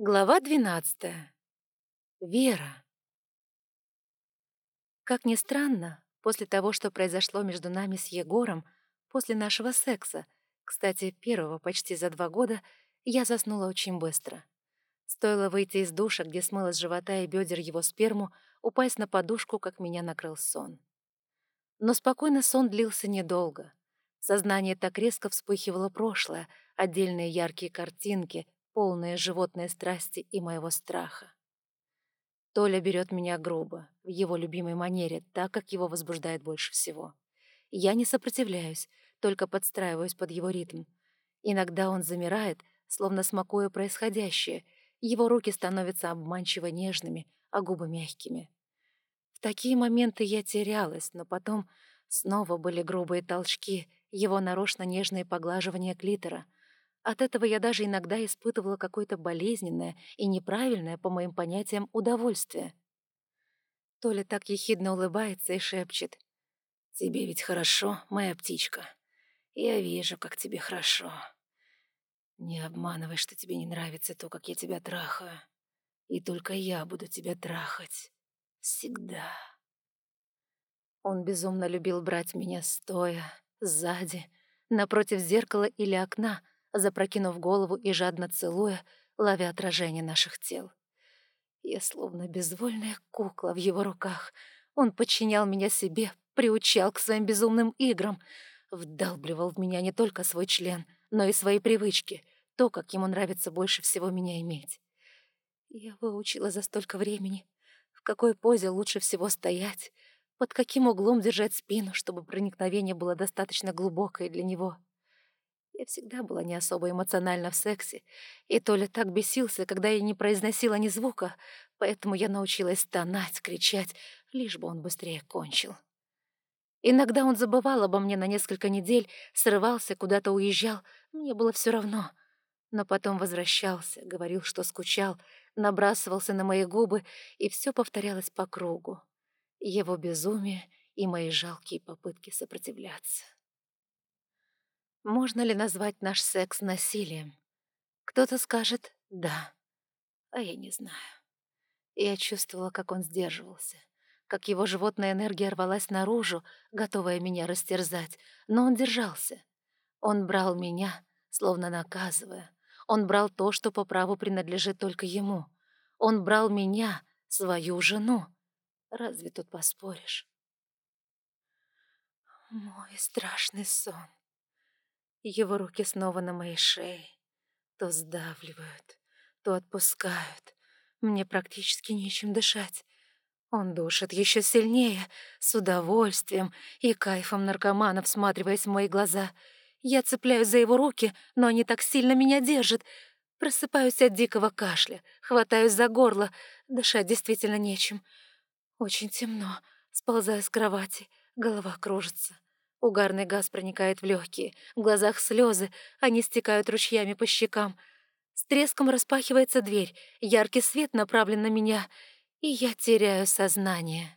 Глава двенадцатая. Вера. Как ни странно, после того, что произошло между нами с Егором, после нашего секса, кстати, первого почти за два года, я заснула очень быстро. Стоило выйти из душа, где смыло с живота и бедер его сперму, упасть на подушку, как меня накрыл сон. Но спокойно сон длился недолго. В сознании так резко вспыхивало прошлое, отдельные яркие картинки — полные животной страсти и моего страха. Толя берет меня грубо, в его любимой манере, так, как его возбуждает больше всего. Я не сопротивляюсь, только подстраиваюсь под его ритм. Иногда он замирает, словно смакуя происходящее, его руки становятся обманчиво нежными, а губы мягкими. В такие моменты я терялась, но потом снова были грубые толчки, его нарочно нежные поглаживания клитора — от этого я даже иногда испытывала какое-то болезненное и неправильное, по моим понятиям, удовольствие. Толя так ехидно улыбается и шепчет. «Тебе ведь хорошо, моя птичка. Я вижу, как тебе хорошо. Не обманывай, что тебе не нравится то, как я тебя трахаю. И только я буду тебя трахать. Всегда». Он безумно любил брать меня стоя, сзади, напротив зеркала или окна — запрокинув голову и жадно целуя, ловя отражение наших тел. Я словно безвольная кукла в его руках. Он подчинял меня себе, приучал к своим безумным играм, вдалбливал в меня не только свой член, но и свои привычки, то, как ему нравится больше всего меня иметь. Я выучила за столько времени, в какой позе лучше всего стоять, под каким углом держать спину, чтобы проникновение было достаточно глубокое для него — я всегда была не особо эмоциональна в сексе, и Толя так бесился, когда я не произносила ни звука, поэтому я научилась стонать, кричать, лишь бы он быстрее кончил. Иногда он забывал обо мне на несколько недель, срывался, куда-то уезжал, мне было все равно. Но потом возвращался, говорил, что скучал, набрасывался на мои губы, и все повторялось по кругу. Его безумие и мои жалкие попытки сопротивляться. Можно ли назвать наш секс насилием? Кто-то скажет «да», а я не знаю. Я чувствовала, как он сдерживался, как его животная энергия рвалась наружу, готовая меня растерзать, но он держался. Он брал меня, словно наказывая. Он брал то, что по праву принадлежит только ему. Он брал меня, свою жену. Разве тут поспоришь? Мой страшный сон. Его руки снова на моей шее. То сдавливают, то отпускают. Мне практически нечем дышать. Он душит еще сильнее, с удовольствием и кайфом наркомана, всматриваясь в мои глаза. Я цепляюсь за его руки, но они так сильно меня держат. Просыпаюсь от дикого кашля, хватаюсь за горло. Дышать действительно нечем. Очень темно. Сползаю с кровати, голова кружится. Угарный газ проникает в легкие, в глазах слезы, они стекают ручьями по щекам. С треском распахивается дверь, яркий свет направлен на меня, и я теряю сознание.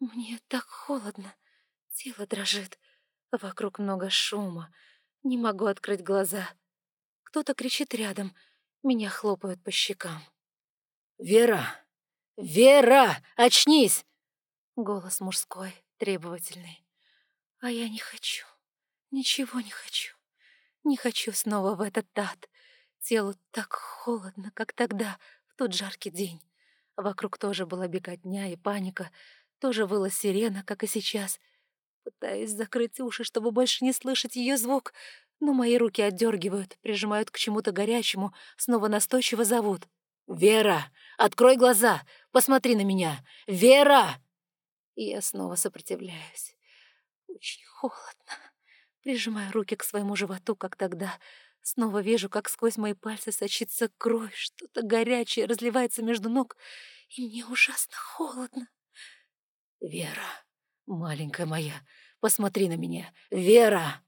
Мне так холодно, тело дрожит, вокруг много шума, не могу открыть глаза. Кто-то кричит рядом, меня хлопают по щекам. «Вера! Вера! Очнись!» Голос мужской, требовательный. А я не хочу. Ничего не хочу. Не хочу снова в этот ад. Телу так холодно, как тогда, в тот жаркий день. Вокруг тоже была беготня и паника. Тоже выла сирена, как и сейчас. Пытаюсь закрыть уши, чтобы больше не слышать ее звук, но мои руки отдергивают, прижимают к чему-то горячему, снова настойчиво зовут. «Вера, открой глаза! Посмотри на меня! Вера!» И я снова сопротивляюсь. Очень холодно. Прижимаю руки к своему животу, как тогда. Снова вижу, как сквозь мои пальцы сочится кровь, что-то горячее разливается между ног, и мне ужасно холодно. «Вера, маленькая моя, посмотри на меня! Вера!»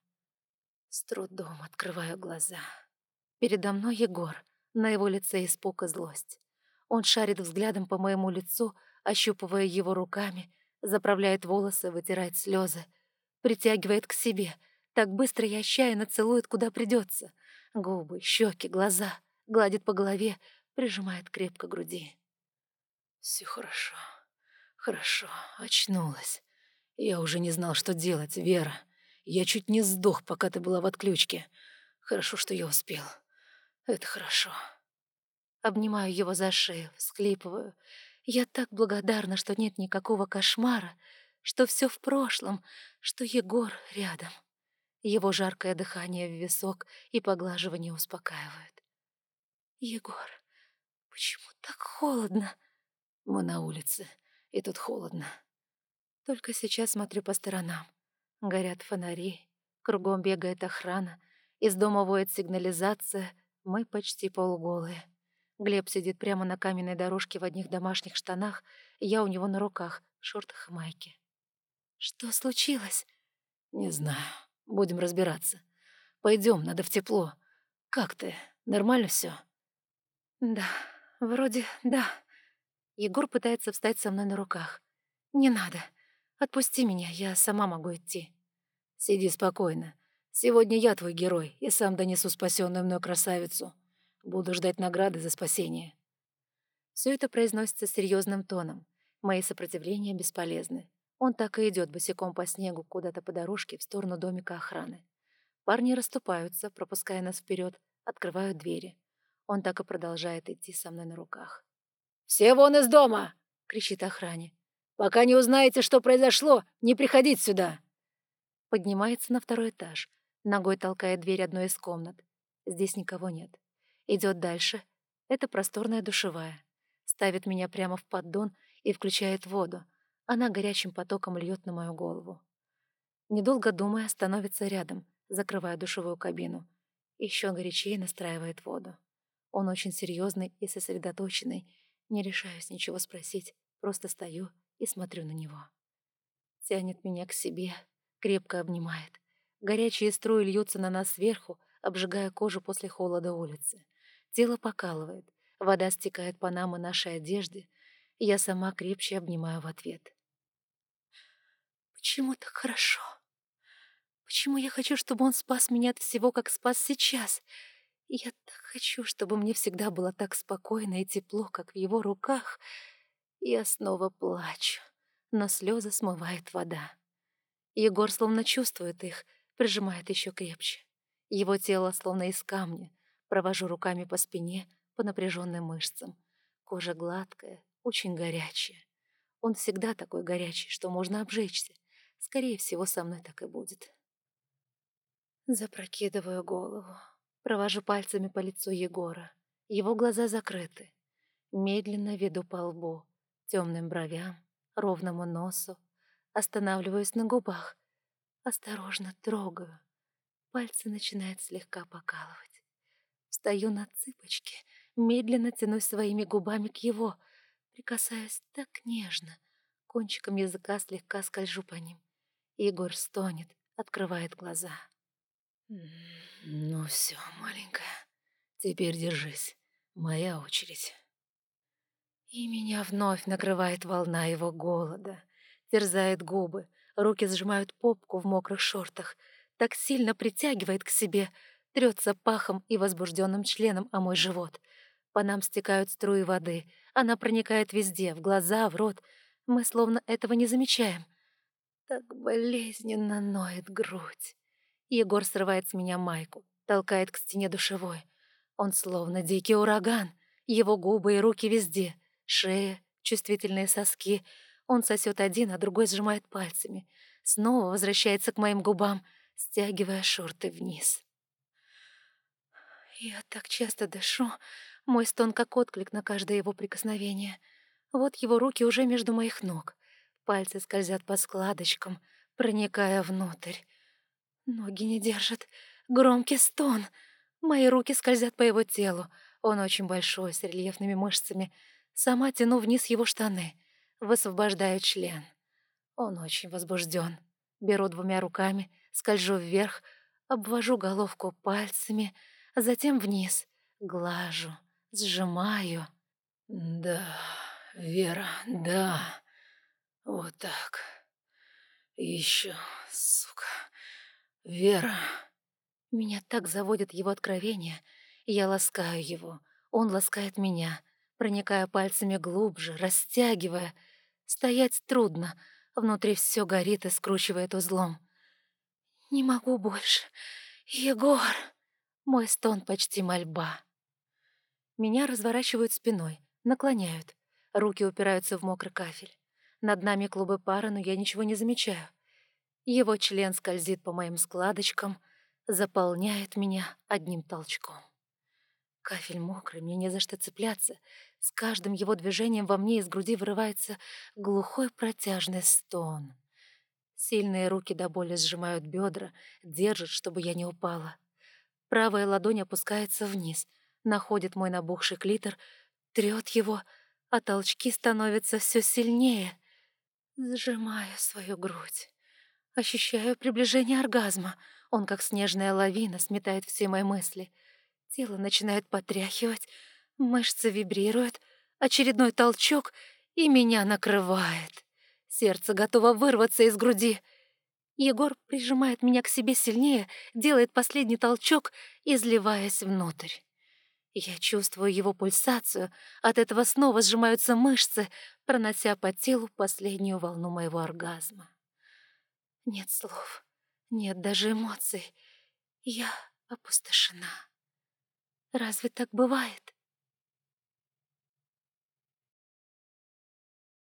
С трудом открываю глаза. Передо мной Егор, на его лице испуг и злость. Он шарит взглядом по моему лицу, ощупывая его руками, заправляет волосы, вытирает слезы притягивает к себе, так быстро и отчаянно целует, куда придется. Губы, щеки, глаза, гладит по голове, прижимает крепко груди. Все хорошо, хорошо, очнулась. Я уже не знал, что делать, Вера. Я чуть не сдох, пока ты была в отключке. Хорошо, что я успел. Это хорошо. Обнимаю его за шею, всклипываю. Я так благодарна, что нет никакого кошмара, что все в прошлом, что Егор рядом. Его жаркое дыхание в висок и поглаживание успокаивают. «Егор, почему так холодно?» «Мы на улице, и тут холодно». Только сейчас смотрю по сторонам. Горят фонари, кругом бегает охрана, из дома воет сигнализация, мы почти полуголые. Глеб сидит прямо на каменной дорожке в одних домашних штанах, я у него на руках, шортах и майке. «Что случилось?» «Не знаю. Будем разбираться. Пойдем, надо в тепло. Как ты? Нормально все? «Да, вроде да». Егор пытается встать со мной на руках. «Не надо. Отпусти меня, я сама могу идти». «Сиди спокойно. Сегодня я твой герой и сам донесу спасенную мной красавицу. Буду ждать награды за спасение». Все это произносится серьезным тоном. Мои сопротивления бесполезны. Он так и идет босиком по снегу куда-то по дорожке в сторону домика охраны. Парни расступаются, пропуская нас вперед, открывают двери. Он так и продолжает идти со мной на руках. «Все вон из дома!» — кричит охране. «Пока не узнаете, что произошло, не приходить сюда!» Поднимается на второй этаж, Ногой толкает дверь одной из комнат. Здесь никого нет. Идет дальше. Это просторная душевая. Ставит меня прямо в поддон и включает воду. Она горячим потоком льет на мою голову. Недолго думая, становится рядом, закрывая душевую кабину. Еще горячее настраивает воду. Он очень серьезный и сосредоточенный. Не решаюсь ничего спросить, просто стою и смотрю на него. Тянет меня к себе, крепко обнимает. Горячие струи льются на нас сверху, обжигая кожу после холода улицы. Тело покалывает, вода стекает по нам и нашей одежде, я сама крепче обнимаю в ответ. «Почему так хорошо? Почему я хочу, чтобы он спас меня от всего, как спас сейчас? Я так хочу, чтобы мне всегда было так спокойно и тепло, как в его руках. Я снова плачу, но слезы смывает вода. Егор словно чувствует их — прижимает еще крепче. Его тело словно из камня. Провожу руками по спине, по напряженным мышцам. Кожа гладкая, очень горячая. Он всегда такой горячий, что можно обжечься. Скорее всего, со мной так и будет. Запрокидываю голову. Провожу пальцами по лицу Егора. Его глаза закрыты. Медленно веду по лбу, темным бровям, ровному носу. Останавливаюсь на губах, Осторожно трогаю. Пальцы начинают слегка покалывать. Встаю на цыпочки, медленно тянусь своими губами к его, прикасаясь так нежно. Кончиком языка слегка скольжу по ним. Егор стонет, открывает глаза. «Ну все, маленькая, теперь держись. Моя очередь». И меня вновь накрывает волна его голода, терзает губы, Руки сжимают попку в мокрых шортах, так сильно притягивает к себе, трется пахом и возбужденным членом о мой живот. По нам стекают струи воды, она проникает везде, в глаза, в рот. Мы словно этого не замечаем. Так болезненно ноет грудь. Егор срывает с меня майку, толкает к стене душевой. Он словно дикий ураган. Его губы и руки везде. Шея, чувствительные соски — он сосет один, а другой сжимает пальцами. Снова возвращается к моим губам, стягивая шорты вниз. Я так часто дышу, мой стон как отклик на каждое его прикосновение. Вот его руки уже между моих ног. Пальцы скользят по складочкам, проникая внутрь. Ноги не держат. Громкий стон. Мои руки скользят по его телу. Он очень большой, с рельефными мышцами. Сама тяну вниз его штаны — Высвобождаю член. Он очень возбужден. Беру двумя руками, скольжу вверх, обвожу головку пальцами, затем вниз, глажу, сжимаю. «Да, Вера, да, вот так. Еще, сука, Вера». Меня так заводит его откровение, я ласкаю его. Он ласкает меня, проникая пальцами глубже, растягивая. Стоять трудно, внутри все горит и скручивает узлом. «Не могу больше. Егор!» Мой стон почти мольба. Меня разворачивают спиной, наклоняют. Руки упираются в мокрый кафель. Над нами клубы пара, но я ничего не замечаю. Его член скользит по моим складочкам, заполняет меня одним толчком. Кафель мокрый, мне не за что цепляться. С каждым его движением во мне из груди вырывается глухой протяжный стон. Сильные руки до боли сжимают бедра, держат, чтобы я не упала. Правая ладонь опускается вниз, находит мой набухший клитор, трет его, а толчки становятся все сильнее. Сжимаю свою грудь. Ощущаю приближение оргазма. Он, как снежная лавина, сметает все мои мысли. Тело начинает потряхивать, мышцы вибрируют, очередной толчок, и меня накрывает. Сердце готово вырваться из груди — Егор прижимает меня к себе сильнее, делает последний толчок, изливаясь внутрь. Я чувствую его пульсацию, от этого снова сжимаются мышцы, пронося по телу последнюю волну моего оргазма. Нет слов, нет даже эмоций. Я опустошена. Разве так бывает?